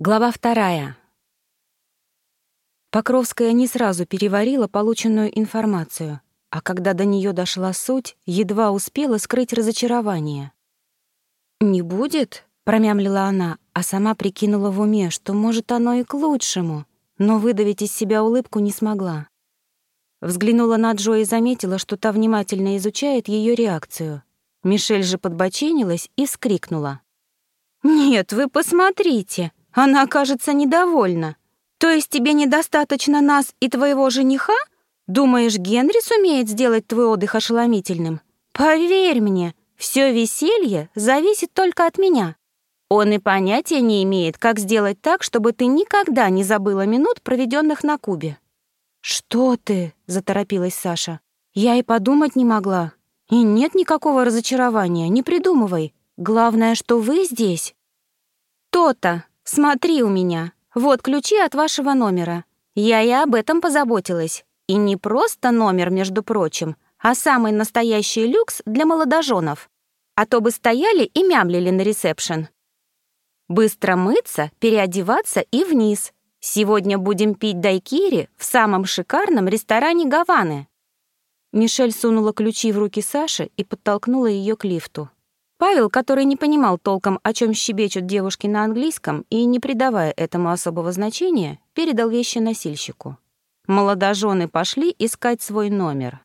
Глава вторая. Покровская не сразу переварила полученную информацию, а когда до нее дошла суть, едва успела скрыть разочарование. «Не будет?» — промямлила она, а сама прикинула в уме, что, может, оно и к лучшему, но выдавить из себя улыбку не смогла. Взглянула на Джо и заметила, что та внимательно изучает ее реакцию. Мишель же подбоченилась и вскрикнула. «Нет, вы посмотрите!» Она, кажется, недовольна. То есть тебе недостаточно нас и твоего жениха? Думаешь, Генри сумеет сделать твой отдых ошеломительным? Поверь мне, все веселье зависит только от меня. Он и понятия не имеет, как сделать так, чтобы ты никогда не забыла минут, проведенных на Кубе. «Что ты?» — заторопилась Саша. «Я и подумать не могла. И нет никакого разочарования, не придумывай. Главное, что вы здесь». «То-то!» «Смотри у меня, вот ключи от вашего номера. Я и об этом позаботилась. И не просто номер, между прочим, а самый настоящий люкс для молодоженов. А то бы стояли и мямлили на ресепшн. Быстро мыться, переодеваться и вниз. Сегодня будем пить дайкири в самом шикарном ресторане Гаваны. Мишель сунула ключи в руки Саши и подтолкнула ее к лифту. Павел, который не понимал толком, о чем щебечут девушки на английском, и, не придавая этому особого значения, передал вещи носильщику. Молодожены пошли искать свой номер.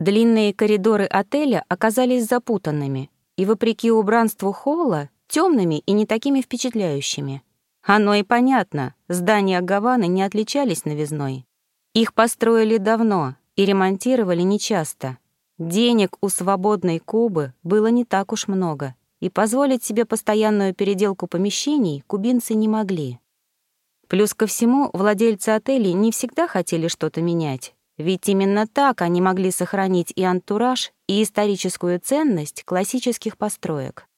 Длинные коридоры отеля оказались запутанными и, вопреки убранству холла, темными и не такими впечатляющими. Оно и понятно, здания Гаваны не отличались новизной. Их построили давно и ремонтировали нечасто — Денег у свободной Кубы было не так уж много, и позволить себе постоянную переделку помещений кубинцы не могли. Плюс ко всему, владельцы отелей не всегда хотели что-то менять, ведь именно так они могли сохранить и антураж, и историческую ценность классических построек.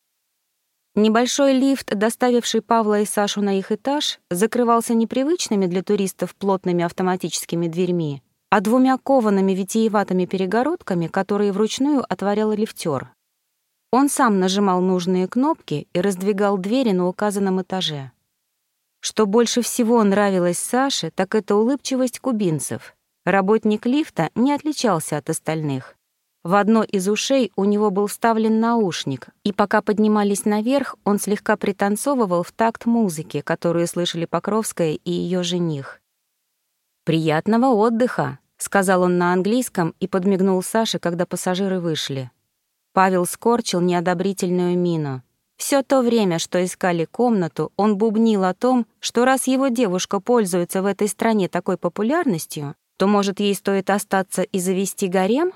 Небольшой лифт, доставивший Павла и Сашу на их этаж, закрывался непривычными для туристов плотными автоматическими дверьми, а двумя коваными витиеватыми перегородками, которые вручную отворял лифтер. Он сам нажимал нужные кнопки и раздвигал двери на указанном этаже. Что больше всего нравилось Саше, так это улыбчивость кубинцев. Работник лифта не отличался от остальных. В одно из ушей у него был вставлен наушник, и пока поднимались наверх, он слегка пританцовывал в такт музыки, которую слышали Покровская и ее жених. «Приятного отдыха», — сказал он на английском и подмигнул Саше, когда пассажиры вышли. Павел скорчил неодобрительную мину. Все то время, что искали комнату, он бубнил о том, что раз его девушка пользуется в этой стране такой популярностью, то, может, ей стоит остаться и завести гарем?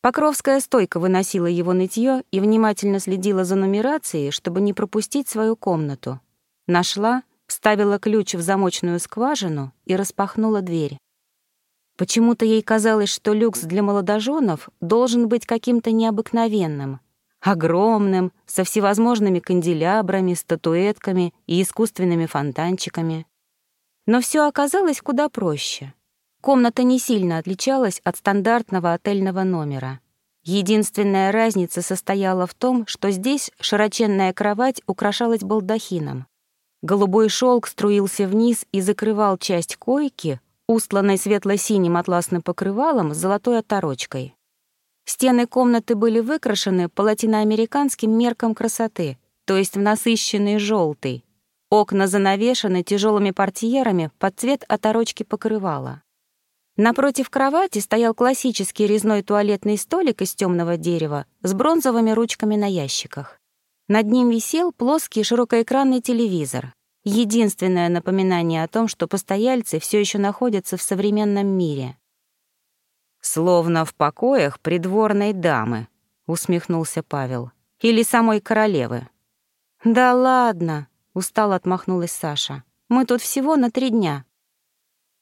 Покровская стойко выносила его нытье и внимательно следила за нумерацией, чтобы не пропустить свою комнату. Нашла, вставила ключ в замочную скважину и распахнула дверь. Почему-то ей казалось, что люкс для молодоженов должен быть каким-то необыкновенным, огромным, со всевозможными канделябрами, статуэтками и искусственными фонтанчиками. Но все оказалось куда проще. Комната не сильно отличалась от стандартного отельного номера. Единственная разница состояла в том, что здесь широченная кровать украшалась балдахином. Голубой шелк струился вниз и закрывал часть койки, устланной светло-синим атласным покрывалом с золотой оторочкой. Стены комнаты были выкрашены по латиноамериканским меркам красоты, то есть в насыщенный желтый. Окна занавешены тяжелыми портьерами под цвет оторочки покрывала. Напротив кровати стоял классический резной туалетный столик из темного дерева с бронзовыми ручками на ящиках. Над ним висел плоский широкоэкранный телевизор. Единственное напоминание о том, что постояльцы все еще находятся в современном мире. «Словно в покоях придворной дамы», — усмехнулся Павел. «Или самой королевы». «Да ладно», — устало отмахнулась Саша. «Мы тут всего на три дня».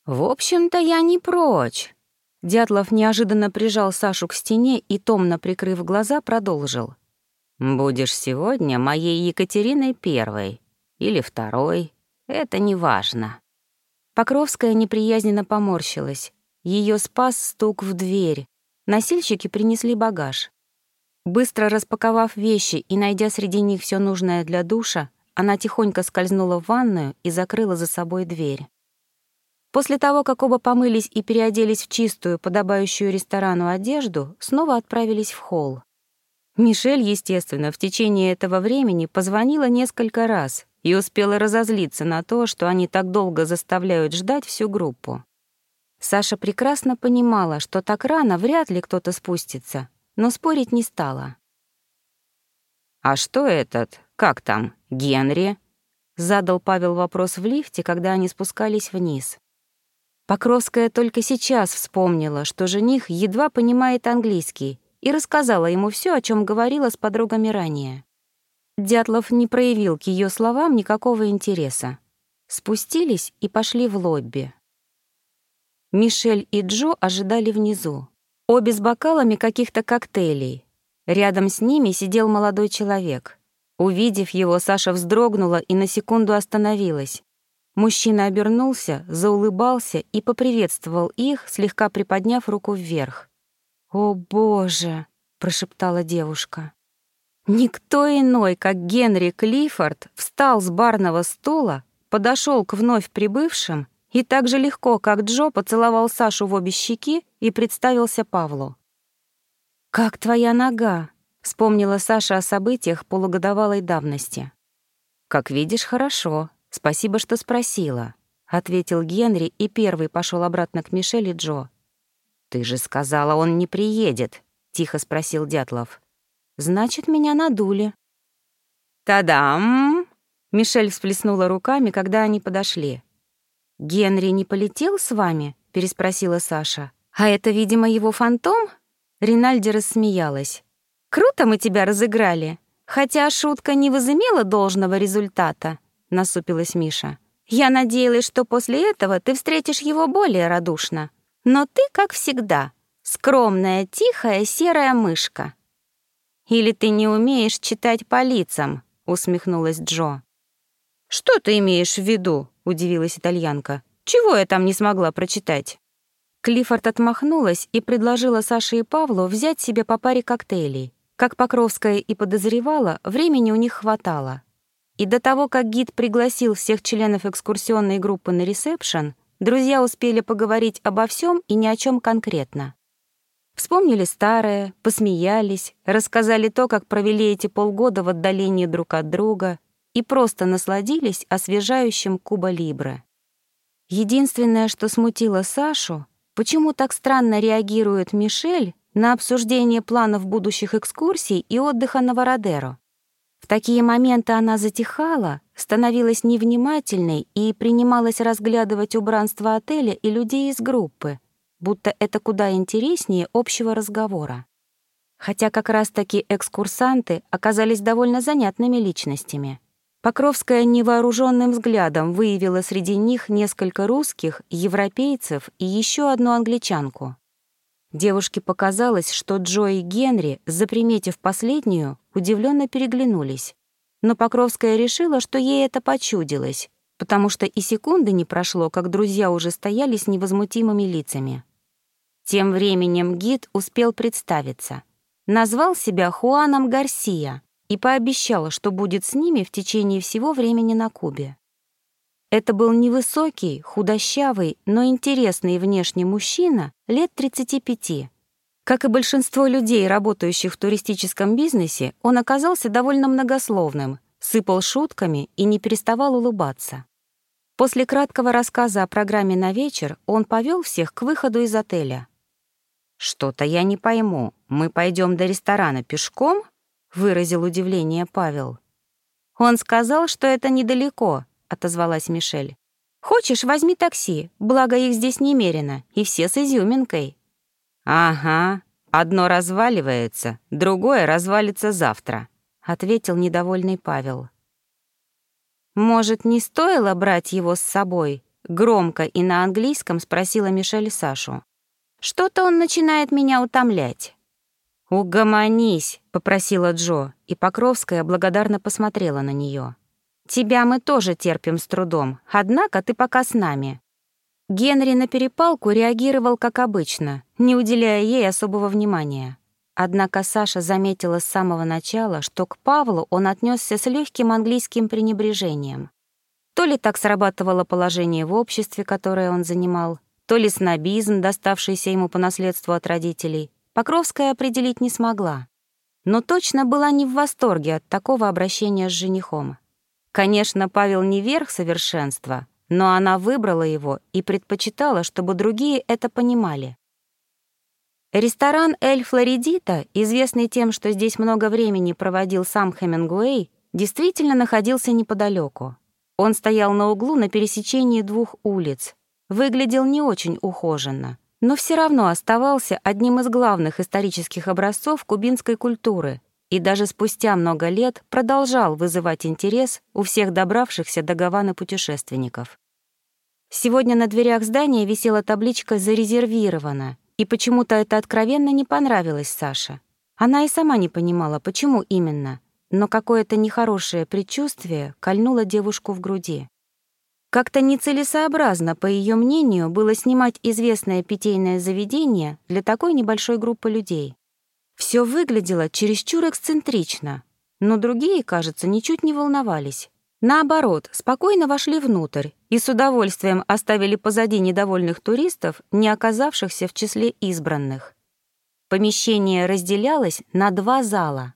«В общем-то, я не прочь». Дятлов неожиданно прижал Сашу к стене и, томно прикрыв глаза, продолжил. Будешь сегодня моей Екатериной первой или второй, это не важно. Покровская неприязненно поморщилась. Ее спас стук в дверь. Носильщики принесли багаж. Быстро распаковав вещи и найдя среди них все нужное для душа, она тихонько скользнула в ванную и закрыла за собой дверь. После того, как оба помылись и переоделись в чистую, подобающую ресторану одежду, снова отправились в холл. Мишель, естественно, в течение этого времени позвонила несколько раз и успела разозлиться на то, что они так долго заставляют ждать всю группу. Саша прекрасно понимала, что так рано вряд ли кто-то спустится, но спорить не стала. «А что этот? Как там? Генри?» — задал Павел вопрос в лифте, когда они спускались вниз. Покровская только сейчас вспомнила, что жених едва понимает английский, и рассказала ему все, о чем говорила с подругами ранее. Дятлов не проявил к ее словам никакого интереса. Спустились и пошли в лобби. Мишель и Джо ожидали внизу. Обе с бокалами каких-то коктейлей. Рядом с ними сидел молодой человек. Увидев его, Саша вздрогнула и на секунду остановилась. Мужчина обернулся, заулыбался и поприветствовал их, слегка приподняв руку вверх. «О, Боже!» — прошептала девушка. Никто иной, как Генри Клиффорд, встал с барного стула, подошел к вновь прибывшим и так же легко, как Джо, поцеловал Сашу в обе щеки и представился Павлу. «Как твоя нога?» — вспомнила Саша о событиях полугодовалой давности. «Как видишь, хорошо», «Спасибо, что спросила», — ответил Генри и первый пошел обратно к Мишель и Джо. «Ты же сказала, он не приедет», — тихо спросил Дятлов. «Значит, меня надули». «Та-дам!» — Мишель всплеснула руками, когда они подошли. «Генри не полетел с вами?» — переспросила Саша. «А это, видимо, его фантом?» Ринальди рассмеялась. «Круто мы тебя разыграли, хотя шутка не возымела должного результата. — насупилась Миша. «Я надеялась, что после этого ты встретишь его более радушно. Но ты, как всегда, скромная, тихая, серая мышка». «Или ты не умеешь читать по лицам?» — усмехнулась Джо. «Что ты имеешь в виду?» — удивилась итальянка. «Чего я там не смогла прочитать?» Клиффорд отмахнулась и предложила Саше и Павлу взять себе по паре коктейлей. Как Покровская и подозревала, времени у них хватало. И до того, как гид пригласил всех членов экскурсионной группы на ресепшн, друзья успели поговорить обо всем и ни о чем конкретно. Вспомнили старое, посмеялись, рассказали то, как провели эти полгода в отдалении друг от друга и просто насладились освежающим Куба-Либре. Единственное, что смутило Сашу, почему так странно реагирует Мишель на обсуждение планов будущих экскурсий и отдыха на Вородеро. В такие моменты она затихала, становилась невнимательной и принималась разглядывать убранство отеля и людей из группы, будто это куда интереснее общего разговора. Хотя как раз-таки экскурсанты оказались довольно занятными личностями. Покровская невооруженным взглядом выявила среди них несколько русских, европейцев и еще одну англичанку. Девушке показалось, что Джо и Генри, заприметив последнюю, удивленно переглянулись. Но Покровская решила, что ей это почудилось, потому что и секунды не прошло, как друзья уже стояли с невозмутимыми лицами. Тем временем гид успел представиться. Назвал себя Хуаном Гарсия и пообещал, что будет с ними в течение всего времени на Кубе. Это был невысокий, худощавый, но интересный внешне мужчина лет 35. Как и большинство людей, работающих в туристическом бизнесе, он оказался довольно многословным, сыпал шутками и не переставал улыбаться. После краткого рассказа о программе на вечер он повел всех к выходу из отеля. «Что-то я не пойму. Мы пойдем до ресторана пешком?» — выразил удивление Павел. «Он сказал, что это недалеко», — отозвалась Мишель. «Хочешь, возьми такси, благо их здесь немерено, и все с изюминкой». «Ага, одно разваливается, другое развалится завтра», — ответил недовольный Павел. «Может, не стоило брать его с собой?» — громко и на английском спросила Мишель Сашу. «Что-то он начинает меня утомлять». «Угомонись», — попросила Джо, и Покровская благодарно посмотрела на нее. Тебя мы тоже терпим с трудом, однако ты пока с нами». Генри на перепалку реагировал как обычно, не уделяя ей особого внимания. Однако Саша заметила с самого начала, что к Павлу он отнесся с легким английским пренебрежением. То ли так срабатывало положение в обществе, которое он занимал, то ли снобизм, доставшийся ему по наследству от родителей, Покровская определить не смогла. Но точно была не в восторге от такого обращения с женихом. Конечно, Павел не верх совершенства, но она выбрала его и предпочитала, чтобы другие это понимали. Ресторан «Эль Флоридита», известный тем, что здесь много времени проводил сам Хемингуэй, действительно находился неподалеку. Он стоял на углу на пересечении двух улиц, выглядел не очень ухоженно, но все равно оставался одним из главных исторических образцов кубинской культуры и даже спустя много лет продолжал вызывать интерес у всех добравшихся до Гаваны путешественников. Сегодня на дверях здания висела табличка «Зарезервировано», и почему-то это откровенно не понравилось Саше. Она и сама не понимала, почему именно, но какое-то нехорошее предчувствие кольнуло девушку в груди. Как-то нецелесообразно, по ее мнению, было снимать известное питейное заведение для такой небольшой группы людей. Все выглядело чересчур эксцентрично, но другие, кажется, ничуть не волновались. Наоборот, спокойно вошли внутрь и с удовольствием оставили позади недовольных туристов, не оказавшихся в числе избранных. Помещение разделялось на два зала.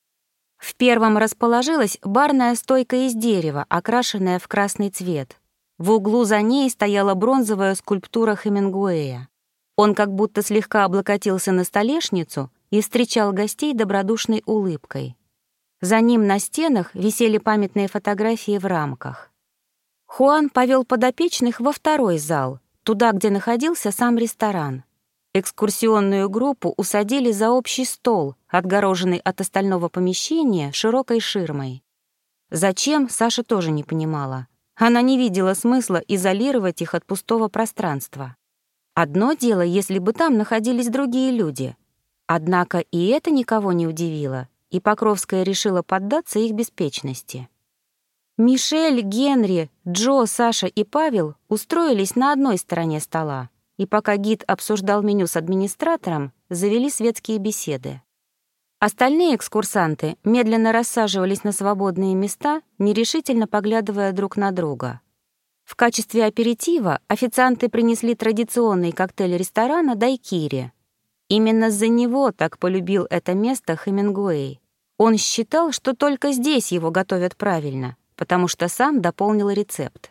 В первом расположилась барная стойка из дерева, окрашенная в красный цвет. В углу за ней стояла бронзовая скульптура Хемингуэя. Он как будто слегка облокотился на столешницу и встречал гостей добродушной улыбкой. За ним на стенах висели памятные фотографии в рамках. Хуан повел подопечных во второй зал, туда, где находился сам ресторан. Экскурсионную группу усадили за общий стол, отгороженный от остального помещения широкой ширмой. Зачем, Саша тоже не понимала. Она не видела смысла изолировать их от пустого пространства. Одно дело, если бы там находились другие люди. Однако и это никого не удивило, и Покровская решила поддаться их беспечности. Мишель, Генри, Джо, Саша и Павел устроились на одной стороне стола, и пока гид обсуждал меню с администратором, завели светские беседы. Остальные экскурсанты медленно рассаживались на свободные места, нерешительно поглядывая друг на друга. В качестве аперитива официанты принесли традиционный коктейль ресторана «Дайкири», Именно за него так полюбил это место Хемингуэй. Он считал, что только здесь его готовят правильно, потому что сам дополнил рецепт.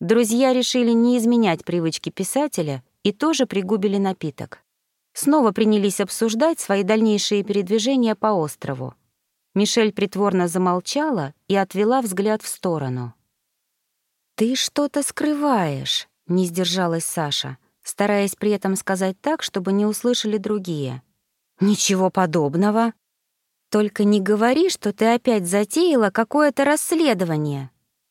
Друзья решили не изменять привычки писателя и тоже пригубили напиток. Снова принялись обсуждать свои дальнейшие передвижения по острову. Мишель притворно замолчала и отвела взгляд в сторону. «Ты что-то скрываешь», — не сдержалась Саша стараясь при этом сказать так, чтобы не услышали другие. «Ничего подобного. Только не говори, что ты опять затеяла какое-то расследование».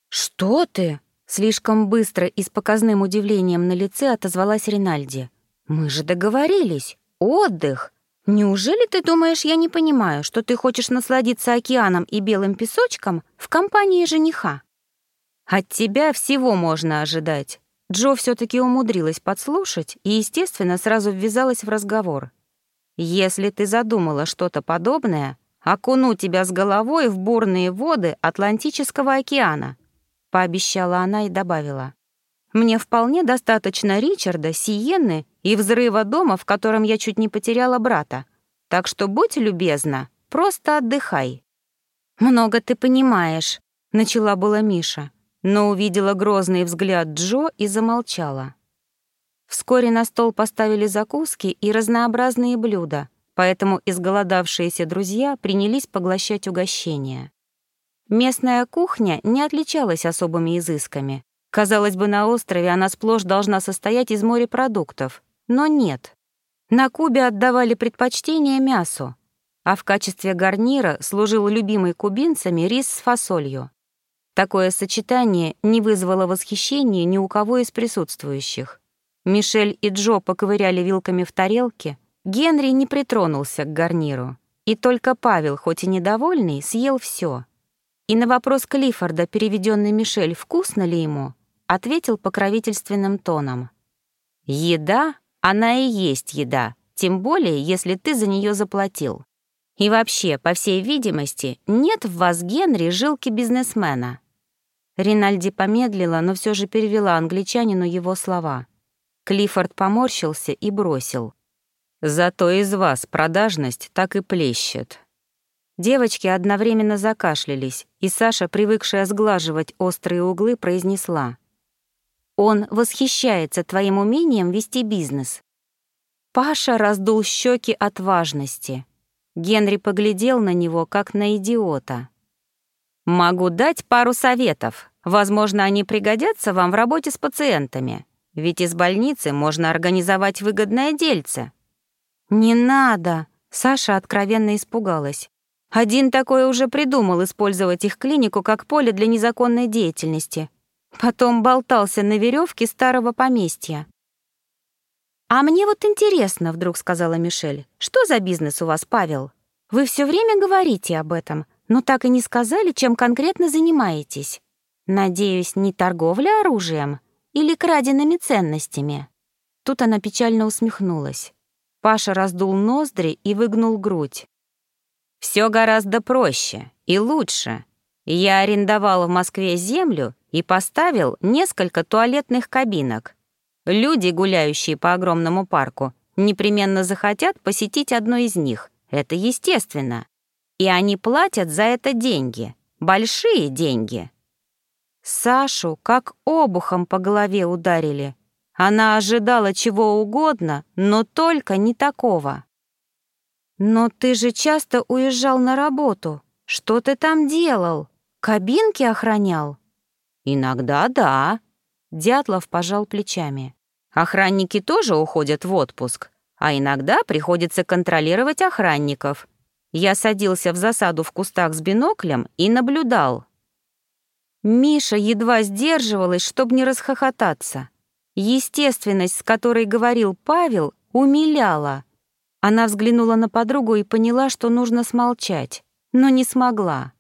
«Что ты?» — слишком быстро и с показным удивлением на лице отозвалась Ринальди. «Мы же договорились. Отдых. Неужели ты думаешь, я не понимаю, что ты хочешь насладиться океаном и белым песочком в компании жениха? От тебя всего можно ожидать. Джо все-таки умудрилась подслушать и, естественно, сразу ввязалась в разговор. «Если ты задумала что-то подобное, окуну тебя с головой в бурные воды Атлантического океана», — пообещала она и добавила. «Мне вполне достаточно Ричарда, Сиенны и взрыва дома, в котором я чуть не потеряла брата. Так что будь любезна, просто отдыхай». «Много ты понимаешь», — начала была Миша но увидела грозный взгляд Джо и замолчала. Вскоре на стол поставили закуски и разнообразные блюда, поэтому изголодавшиеся друзья принялись поглощать угощения. Местная кухня не отличалась особыми изысками. Казалось бы, на острове она сплошь должна состоять из морепродуктов, но нет. На Кубе отдавали предпочтение мясу, а в качестве гарнира служил любимый кубинцами рис с фасолью. Такое сочетание не вызвало восхищения ни у кого из присутствующих. Мишель и Джо поковыряли вилками в тарелке, Генри не притронулся к гарниру. И только Павел, хоть и недовольный, съел все. И на вопрос Клиффорда, переведенный Мишель, вкусно ли ему, ответил покровительственным тоном. «Еда, она и есть еда, тем более, если ты за нее заплатил. И вообще, по всей видимости, нет в вас, Генри, жилки бизнесмена». Ринальди помедлила, но все же перевела англичанину его слова. Клиффорд поморщился и бросил. «Зато из вас продажность так и плещет». Девочки одновременно закашлялись, и Саша, привыкшая сглаживать острые углы, произнесла. «Он восхищается твоим умением вести бизнес». Паша раздул щеки от важности. Генри поглядел на него, как на идиота. «Могу дать пару советов. Возможно, они пригодятся вам в работе с пациентами. Ведь из больницы можно организовать выгодное дельце». «Не надо!» — Саша откровенно испугалась. Один такой уже придумал использовать их клинику как поле для незаконной деятельности. Потом болтался на веревке старого поместья. «А мне вот интересно», — вдруг сказала Мишель, «что за бизнес у вас, Павел? Вы все время говорите об этом, но так и не сказали, чем конкретно занимаетесь. Надеюсь, не торговля оружием или краденными ценностями?» Тут она печально усмехнулась. Паша раздул ноздри и выгнул грудь. Все гораздо проще и лучше. Я арендовал в Москве землю и поставил несколько туалетных кабинок. Люди, гуляющие по огромному парку, непременно захотят посетить одну из них. Это естественно. И они платят за это деньги. Большие деньги. Сашу как обухом по голове ударили. Она ожидала чего угодно, но только не такого. «Но ты же часто уезжал на работу. Что ты там делал? Кабинки охранял?» «Иногда да», — Дятлов пожал плечами. Охранники тоже уходят в отпуск, а иногда приходится контролировать охранников. Я садился в засаду в кустах с биноклем и наблюдал. Миша едва сдерживалась, чтобы не расхохотаться. Естественность, с которой говорил Павел, умиляла. Она взглянула на подругу и поняла, что нужно смолчать, но не смогла.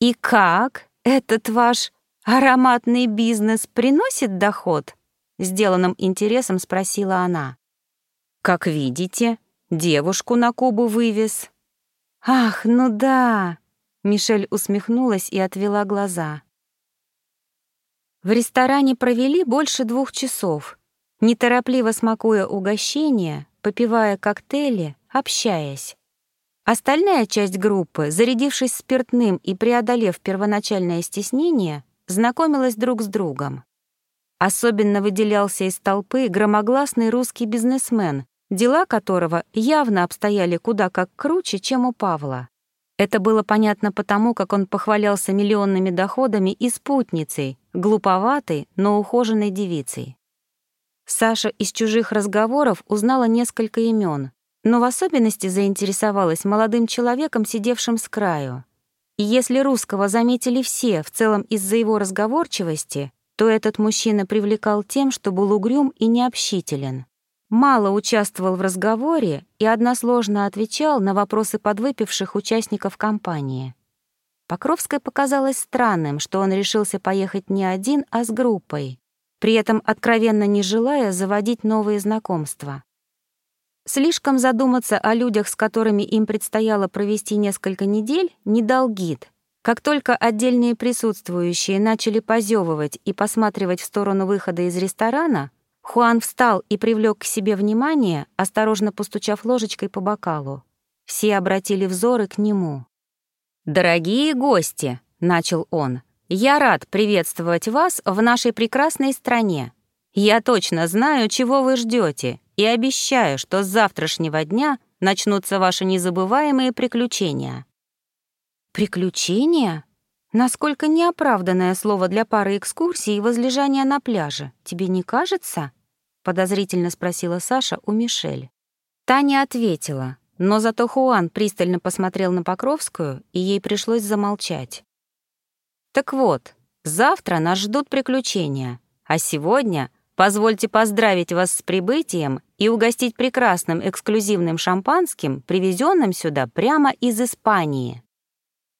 «И как? Этот ваш ароматный бизнес приносит доход?» Сделанным интересом спросила она. «Как видите, девушку на Кубу вывез». «Ах, ну да!» Мишель усмехнулась и отвела глаза. В ресторане провели больше двух часов, неторопливо смакуя угощение, попивая коктейли, общаясь. Остальная часть группы, зарядившись спиртным и преодолев первоначальное стеснение, знакомилась друг с другом. Особенно выделялся из толпы громогласный русский бизнесмен, дела которого явно обстояли куда как круче, чем у Павла. Это было понятно потому, как он похвалялся миллионными доходами и спутницей, глуповатой, но ухоженной девицей. Саша из чужих разговоров узнала несколько имен, но в особенности заинтересовалась молодым человеком, сидевшим с краю. И если русского заметили все, в целом из-за его разговорчивости, то этот мужчина привлекал тем, что был угрюм и необщителен. Мало участвовал в разговоре и односложно отвечал на вопросы подвыпивших участников компании. Покровской показалось странным, что он решился поехать не один, а с группой, при этом откровенно не желая заводить новые знакомства. Слишком задуматься о людях, с которыми им предстояло провести несколько недель, не дал гид, как только отдельные присутствующие начали позевывать и посматривать в сторону выхода из ресторана, Хуан встал и привлек к себе внимание, осторожно постучав ложечкой по бокалу. Все обратили взоры к нему. «Дорогие гости!» — начал он. «Я рад приветствовать вас в нашей прекрасной стране. Я точно знаю, чего вы ждете, и обещаю, что с завтрашнего дня начнутся ваши незабываемые приключения. «Приключения? Насколько неоправданное слово для пары экскурсий и возлежания на пляже, тебе не кажется?» — подозрительно спросила Саша у Мишель. Таня ответила, но зато Хуан пристально посмотрел на Покровскую, и ей пришлось замолчать. «Так вот, завтра нас ждут приключения, а сегодня позвольте поздравить вас с прибытием и угостить прекрасным эксклюзивным шампанским, привезенным сюда прямо из Испании».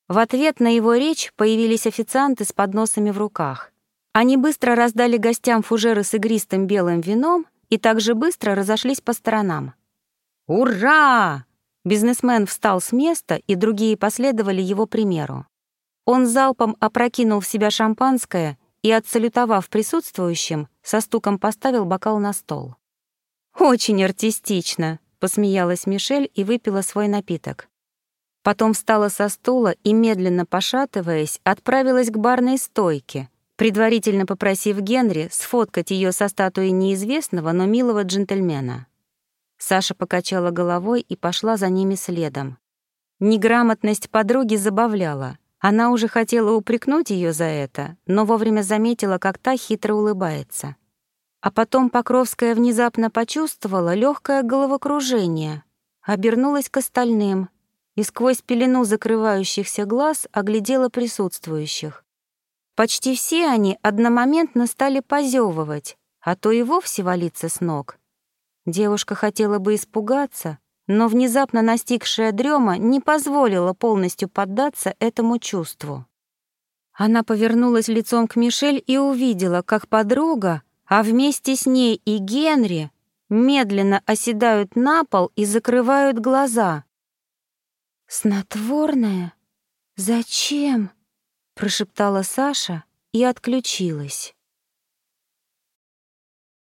В ответ на его речь появились официанты с подносами в руках. Они быстро раздали гостям фужеры с игристым белым вином и также быстро разошлись по сторонам. «Ура!» Бизнесмен встал с места, и другие последовали его примеру. Он залпом опрокинул в себя шампанское и, отсалютовав присутствующим, со стуком поставил бокал на стол. «Очень артистично», — посмеялась Мишель и выпила свой напиток. Потом встала со стула и, медленно пошатываясь, отправилась к барной стойке, предварительно попросив Генри сфоткать ее со статуей неизвестного, но милого джентльмена. Саша покачала головой и пошла за ними следом. Неграмотность подруги забавляла. Она уже хотела упрекнуть ее за это, но вовремя заметила, как та хитро улыбается. А потом Покровская внезапно почувствовала легкое головокружение, обернулась к остальным и сквозь пелену закрывающихся глаз оглядела присутствующих. Почти все они одномоментно стали позевывать, а то и вовсе валиться с ног. Девушка хотела бы испугаться, но внезапно настигшая дрема не позволила полностью поддаться этому чувству. Она повернулась лицом к Мишель и увидела, как подруга, а вместе с ней и Генри, медленно оседают на пол и закрывают глаза. «Снотворное? Зачем?» — прошептала Саша и отключилась.